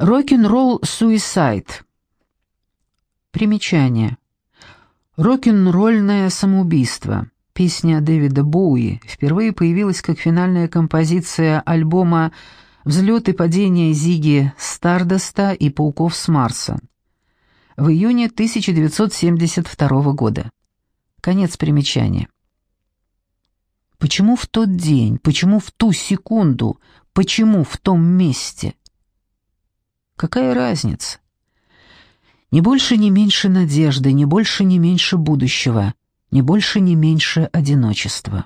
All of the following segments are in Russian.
Рок-н-ролл суисайд. Примечание. Рок-н-ролльное самоубийство. Песня Дэвида Боуи впервые появилась как финальная композиция альбома «Взлет и падение Зиги Стардоста и пауков с Марса» в июне 1972 года. Конец примечания. Почему в тот день, почему в ту секунду, почему в том месте? Какая разница? Не больше, не меньше надежды, не больше, не меньше будущего, не больше, не меньше одиночества.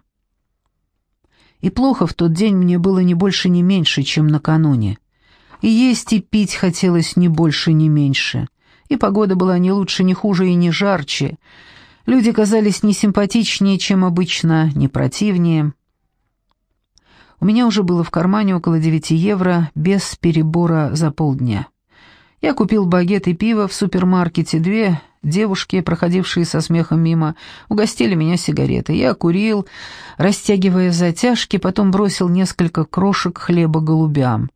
И плохо в тот день мне было не больше, не меньше, чем накануне. И есть и пить хотелось не больше, не меньше. И погода была не лучше, не хуже и не жарче. Люди казались не симпатичнее, чем обычно, не противнее. У меня уже было в кармане около 9 евро, без перебора за полдня. Я купил багет и пиво в супермаркете. Две девушки, проходившие со смехом мимо, угостили меня сигаретой. Я курил, растягивая затяжки, потом бросил несколько крошек хлеба голубям.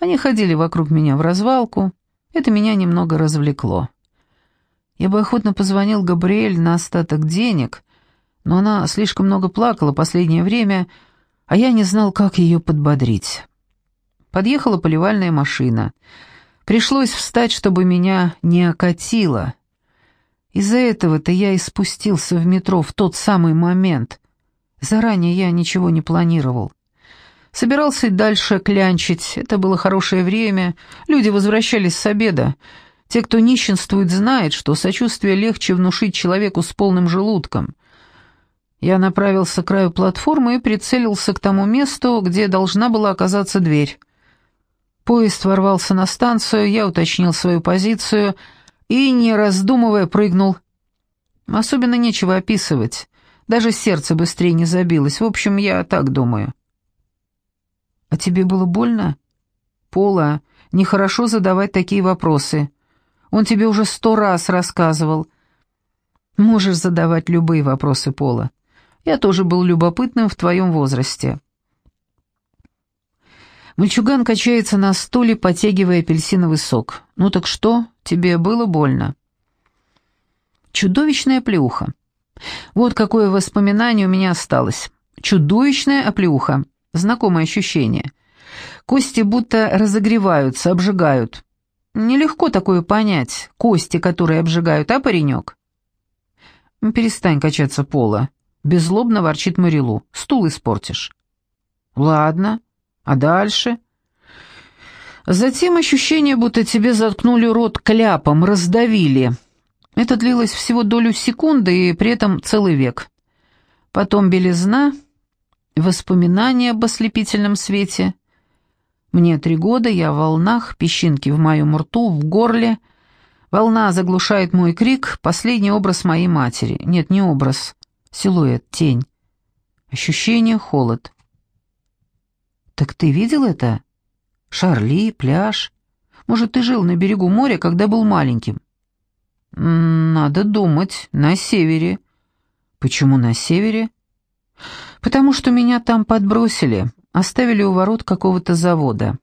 Они ходили вокруг меня в развалку. Это меня немного развлекло. Я бы охотно позвонил Габриэль на остаток денег, но она слишком много плакала последнее время, а я не знал, как ее подбодрить. Подъехала поливальная машина. Пришлось встать, чтобы меня не окатило. Из-за этого-то я и спустился в метро в тот самый момент. Заранее я ничего не планировал. Собирался и дальше клянчить. Это было хорошее время. Люди возвращались с обеда. Те, кто нищенствует, знают, что сочувствие легче внушить человеку с полным желудком. Я направился к краю платформы и прицелился к тому месту, где должна была оказаться дверь. Поезд ворвался на станцию, я уточнил свою позицию и, не раздумывая, прыгнул. Особенно нечего описывать. Даже сердце быстрее не забилось. В общем, я так думаю. «А тебе было больно?» «Пола, нехорошо задавать такие вопросы. Он тебе уже сто раз рассказывал». «Можешь задавать любые вопросы, Пола. Я тоже был любопытным в твоем возрасте». Мальчуган качается на стуле, потягивая апельсиновый сок. «Ну так что, тебе было больно?» Чудовищная плюха. Вот какое воспоминание у меня осталось. Чудовищная оплеуха. Знакомое ощущение. Кости будто разогреваются, обжигают. Нелегко такое понять, кости, которые обжигают, а паренек? «Перестань качаться пола», Беззлобно ворчит Марилу. «Стул испортишь». «Ладно. А дальше?» Затем ощущение, будто тебе заткнули рот кляпом, раздавили. Это длилось всего долю секунды и при этом целый век. Потом белизна, воспоминания об ослепительном свете. Мне три года, я в волнах, песчинки в моем рту, в горле. Волна заглушает мой крик, последний образ моей матери. Нет, не образ. Силуэт, тень. Ощущение, холод. «Так ты видел это? Шарли, пляж. Может, ты жил на берегу моря, когда был маленьким?» «Надо думать, на севере». «Почему на севере?» «Потому что меня там подбросили, оставили у ворот какого-то завода».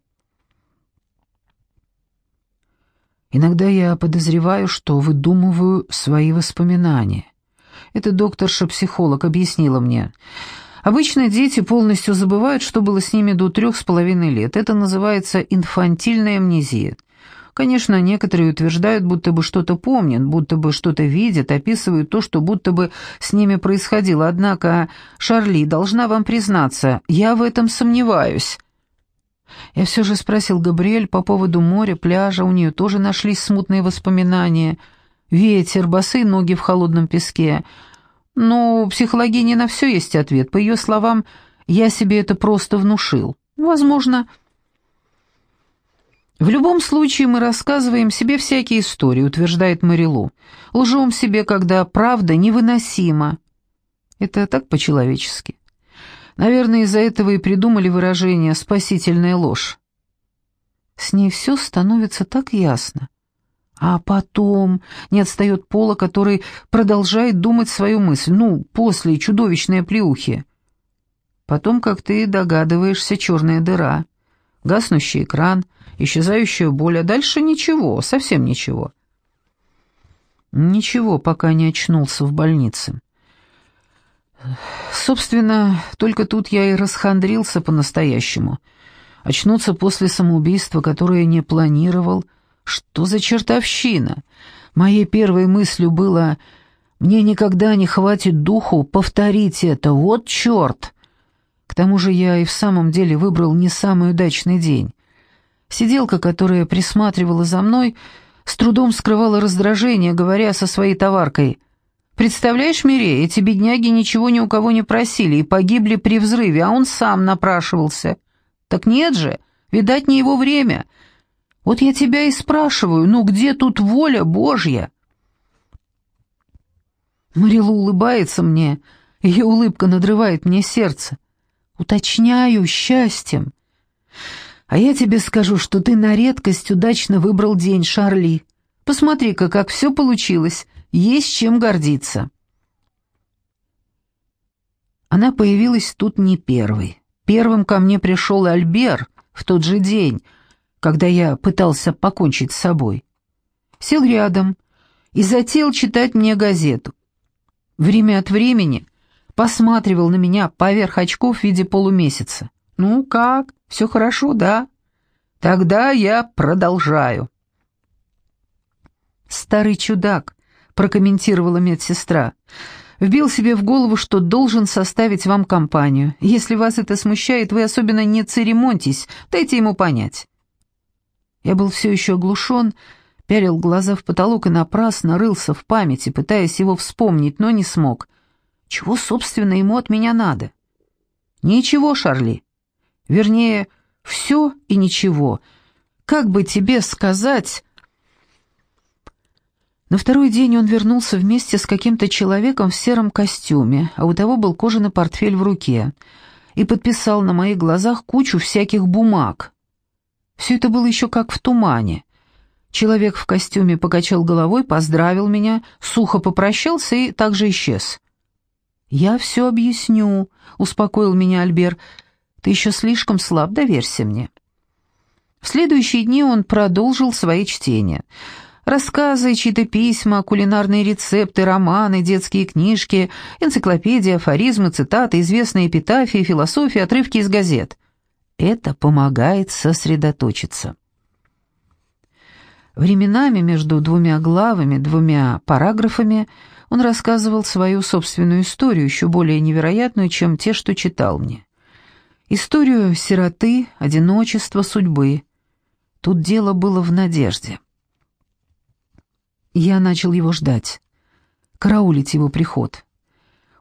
Иногда я подозреваю, что выдумываю свои воспоминания. Это докторша-психолог объяснила мне. Обычно дети полностью забывают, что было с ними до трех с половиной лет. Это называется инфантильная амнезия. Конечно, некоторые утверждают, будто бы что-то помнят, будто бы что-то видят, описывают то, что будто бы с ними происходило. Однако, Шарли, должна вам признаться, я в этом сомневаюсь. Я все же спросил Габриэль по поводу моря, пляжа, у нее тоже нашлись смутные воспоминания – Ветер, босые ноги в холодном песке. Но у психологини на все есть ответ. По ее словам, я себе это просто внушил. Возможно. В любом случае мы рассказываем себе всякие истории, утверждает Марилу. Лжем себе, когда правда невыносима. Это так по-человечески. Наверное, из-за этого и придумали выражение «спасительная ложь». С ней все становится так ясно. А потом не отстает Пола, который продолжает думать свою мысль. Ну, после чудовищной плюхи. Потом, как ты догадываешься, черная дыра. Гаснущий экран, исчезающая боль, а дальше ничего, совсем ничего. Ничего, пока не очнулся в больнице. Собственно, только тут я и расхандрился по-настоящему. Очнуться после самоубийства, которое не планировал. Что за чертовщина? Моей первой мыслью было «мне никогда не хватит духу повторить это, вот черт!» К тому же я и в самом деле выбрал не самый удачный день. Сиделка, которая присматривала за мной, с трудом скрывала раздражение, говоря со своей товаркой. «Представляешь, Мире, эти бедняги ничего ни у кого не просили и погибли при взрыве, а он сам напрашивался. Так нет же, видать, не его время. Вот я тебя и спрашиваю, ну где тут воля Божья?» Марилу улыбается мне, ее улыбка надрывает мне сердце. Уточняю, счастьем. А я тебе скажу, что ты на редкость удачно выбрал день, Шарли. Посмотри-ка, как все получилось. Есть чем гордиться. Она появилась тут не первой. Первым ко мне пришел Альбер в тот же день, когда я пытался покончить с собой. Сел рядом и затеял читать мне газету. Время от времени посматривал на меня поверх очков в виде полумесяца. «Ну как? Все хорошо, да? Тогда я продолжаю». «Старый чудак», — прокомментировала медсестра, — «вбил себе в голову, что должен составить вам компанию. Если вас это смущает, вы особенно не церемоньтесь, дайте ему понять». Я был все еще оглушен, пялил глаза в потолок и напрасно рылся в памяти, пытаясь его вспомнить, но не смог. Чего, собственно, ему от меня надо? Ничего, Шарли. Вернее, все и ничего. Как бы тебе сказать... На второй день он вернулся вместе с каким-то человеком в сером костюме, а у того был кожаный портфель в руке, и подписал на моих глазах кучу всяких бумаг. Все это было еще как в тумане. Человек в костюме покачал головой, поздравил меня, сухо попрощался и также исчез. «Я все объясню», — успокоил меня Альбер. «Ты еще слишком слаб, доверься мне». В следующие дни он продолжил свои чтения. Рассказы, чьи-то письма, кулинарные рецепты, романы, детские книжки, энциклопедии, афоризмы, цитаты, известные эпитафии, философия, отрывки из газет. Это помогает сосредоточиться. Временами между двумя главами, двумя параграфами – он рассказывал свою собственную историю, еще более невероятную, чем те, что читал мне. Историю сироты, одиночества, судьбы. Тут дело было в надежде. Я начал его ждать, караулить его приход.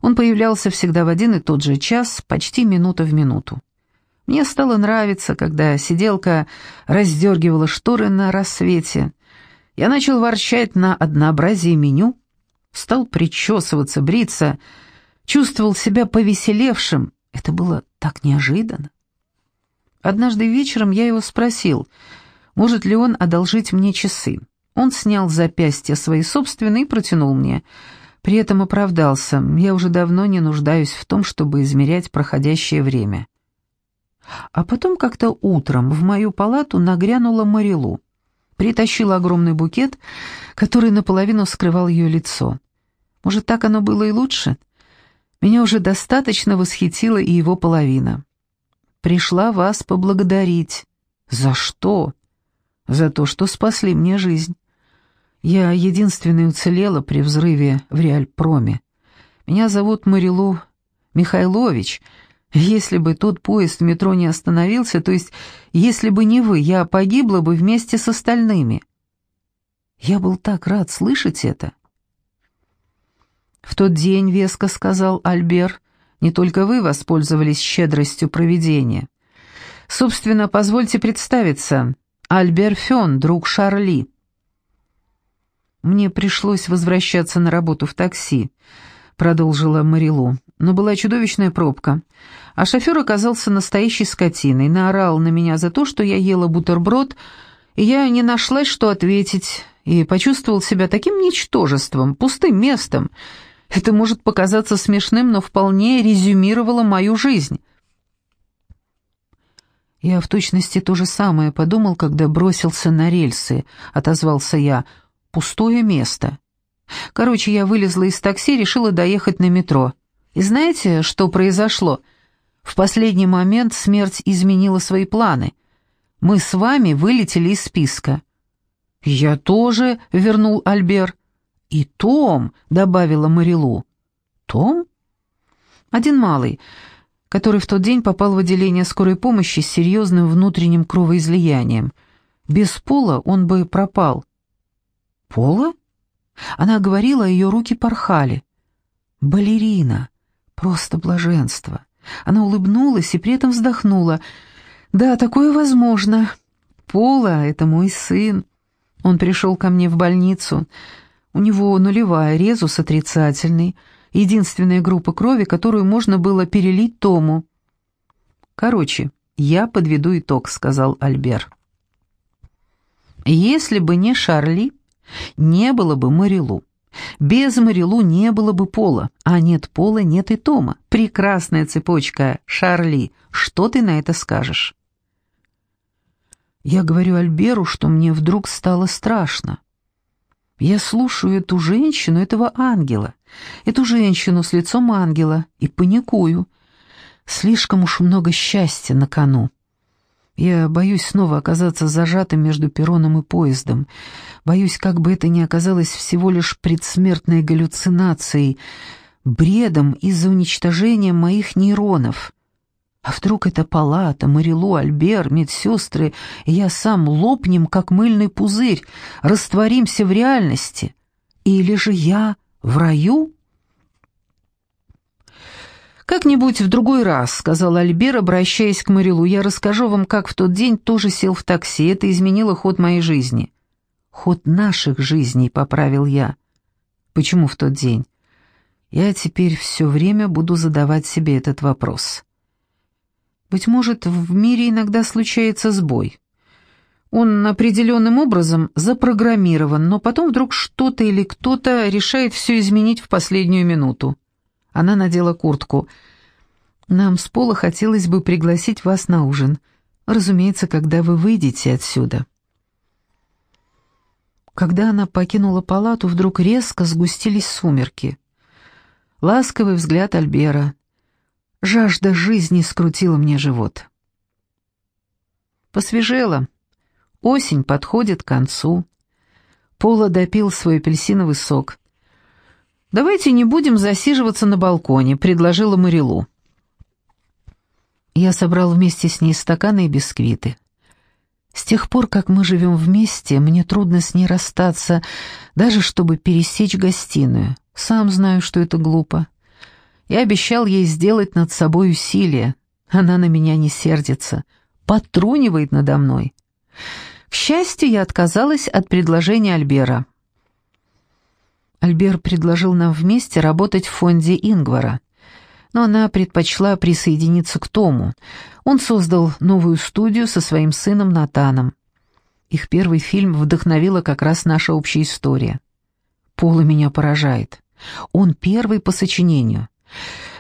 Он появлялся всегда в один и тот же час, почти минута в минуту. Мне стало нравиться, когда сиделка раздергивала шторы на рассвете. Я начал ворчать на однообразие меню, стал причесываться, бриться, чувствовал себя повеселевшим. Это было так неожиданно. Однажды вечером я его спросил, может ли он одолжить мне часы. Он снял запястья свои собственные и протянул мне. При этом оправдался, я уже давно не нуждаюсь в том, чтобы измерять проходящее время. А потом как-то утром в мою палату нагрянула Марилу. Притащила огромный букет, который наполовину скрывал ее лицо. Может, так оно было и лучше? Меня уже достаточно восхитила и его половина. Пришла вас поблагодарить. За что? За то, что спасли мне жизнь. Я единственная уцелела при взрыве в Реальпроме. Меня зовут Марилу Михайлович. Если бы тот поезд в метро не остановился, то есть если бы не вы, я погибла бы вместе с остальными. Я был так рад слышать это. «В тот день, — веско сказал Альбер, — не только вы воспользовались щедростью провидения. Собственно, позвольте представиться. Альбер Фен, друг Шарли». «Мне пришлось возвращаться на работу в такси», — продолжила Марилу. «Но была чудовищная пробка, а шофер оказался настоящей скотиной, наорал на меня за то, что я ела бутерброд, и я не нашлась, что ответить, и почувствовал себя таким ничтожеством, пустым местом, это может показаться смешным, но вполне резюмировало мою жизнь. «Я в точности то же самое подумал, когда бросился на рельсы», — отозвался я. «Пустое место». Короче, я вылезла из такси, решила доехать на метро. И знаете, что произошло? В последний момент смерть изменила свои планы. Мы с вами вылетели из списка. «Я тоже», — вернул Альбер. «И Том», — добавила Марилу. «Том?» «Один малый, который в тот день попал в отделение скорой помощи с серьезным внутренним кровоизлиянием. Без пола он бы пропал». «Пола?» Она говорила, ее руки порхали. «Балерина! Просто блаженство!» Она улыбнулась и при этом вздохнула. «Да, такое возможно. Пола — это мой сын. Он пришел ко мне в больницу. У него нулевая, резус отрицательный, единственная группа крови, которую можно было перелить Тому. Короче, я подведу итог, сказал Альбер. Если бы не Шарли, не было бы Марилу. Без Марилу не было бы Пола, а нет Пола, нет и Тома. Прекрасная цепочка, Шарли. Что ты на это скажешь? Я говорю Альберу, что мне вдруг стало страшно. Я слушаю эту женщину, этого ангела, эту женщину с лицом ангела и паникую. Слишком уж много счастья на кону. Я боюсь снова оказаться зажатым между перроном и поездом. Боюсь, как бы это ни оказалось всего лишь предсмертной галлюцинацией, бредом из-за уничтожения моих нейронов. А вдруг это палата, Марилу, Альбер, медсестры, и я сам лопнем, как мыльный пузырь, растворимся в реальности? Или же я в раю?» «Как-нибудь в другой раз», — сказал Альбер, обращаясь к Марилу, — «я расскажу вам, как в тот день тоже сел в такси. Это изменило ход моей жизни». «Ход наших жизней», — поправил я. «Почему в тот день?» «Я теперь все время буду задавать себе этот вопрос». Быть может, в мире иногда случается сбой. Он определенным образом запрограммирован, но потом вдруг что-то или кто-то решает все изменить в последнюю минуту. Она надела куртку. «Нам с Пола хотелось бы пригласить вас на ужин. Разумеется, когда вы выйдете отсюда». Когда она покинула палату, вдруг резко сгустились сумерки. Ласковый взгляд Альбера, Жажда жизни скрутила мне живот. Посвежело. Осень подходит к концу. Пола допил свой апельсиновый сок. «Давайте не будем засиживаться на балконе», — предложила Марилу. Я собрал вместе с ней стаканы и бисквиты. С тех пор, как мы живем вместе, мне трудно с ней расстаться, даже чтобы пересечь гостиную. Сам знаю, что это глупо. Я обещал ей сделать над собой усилие. Она на меня не сердится, потрунивает надо мной. К счастью, я отказалась от предложения Альбера. Альбер предложил нам вместе работать в фонде Ингвара, но она предпочла присоединиться к Тому. Он создал новую студию со своим сыном Натаном. Их первый фильм вдохновила как раз наша общая история. Пола меня поражает. Он первый по сочинению.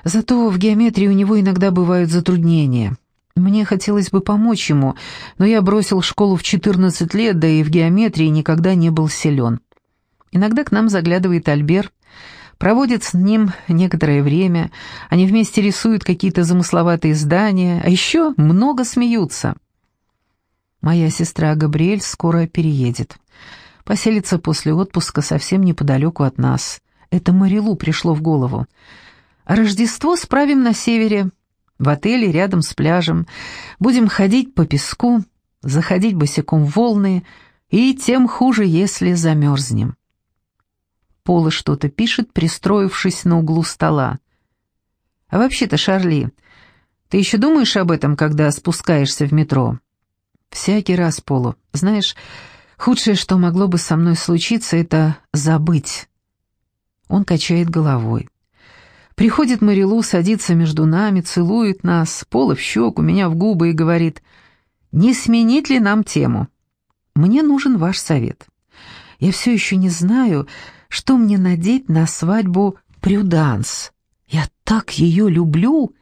Зато в геометрии у него иногда бывают затруднения. Мне хотелось бы помочь ему, но я бросил школу в 14 лет, да и в геометрии никогда не был силен. Иногда к нам заглядывает Альбер, проводит с ним некоторое время, они вместе рисуют какие-то замысловатые здания, а еще много смеются. Моя сестра Габриэль скоро переедет. Поселится после отпуска совсем неподалеку от нас. Это Марилу пришло в голову. Рождество справим на севере, в отеле рядом с пляжем. Будем ходить по песку, заходить босиком в волны, и тем хуже, если замерзнем. Пола что-то пишет, пристроившись на углу стола. «А вообще-то, Шарли, ты еще думаешь об этом, когда спускаешься в метро?» «Всякий раз, Полу. Знаешь, худшее, что могло бы со мной случиться, это забыть». Он качает головой. Приходит Марилу, садится между нами, целует нас, пола в щеку, меня в губы и говорит, «Не сменить ли нам тему? Мне нужен ваш совет. Я все еще не знаю, что мне надеть на свадьбу Прюданс. Я так ее люблю!»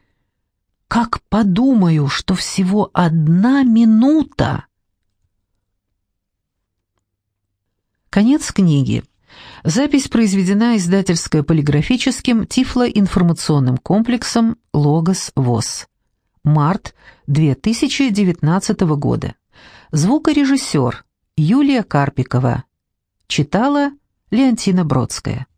как подумаю, что всего одна минута. Конец книги. Запись произведена издательско-полиграфическим тифлоинформационным комплексом «Логос ВОЗ». Март 2019 года. Звукорежиссер Юлия Карпикова. Читала Леонтина Бродская.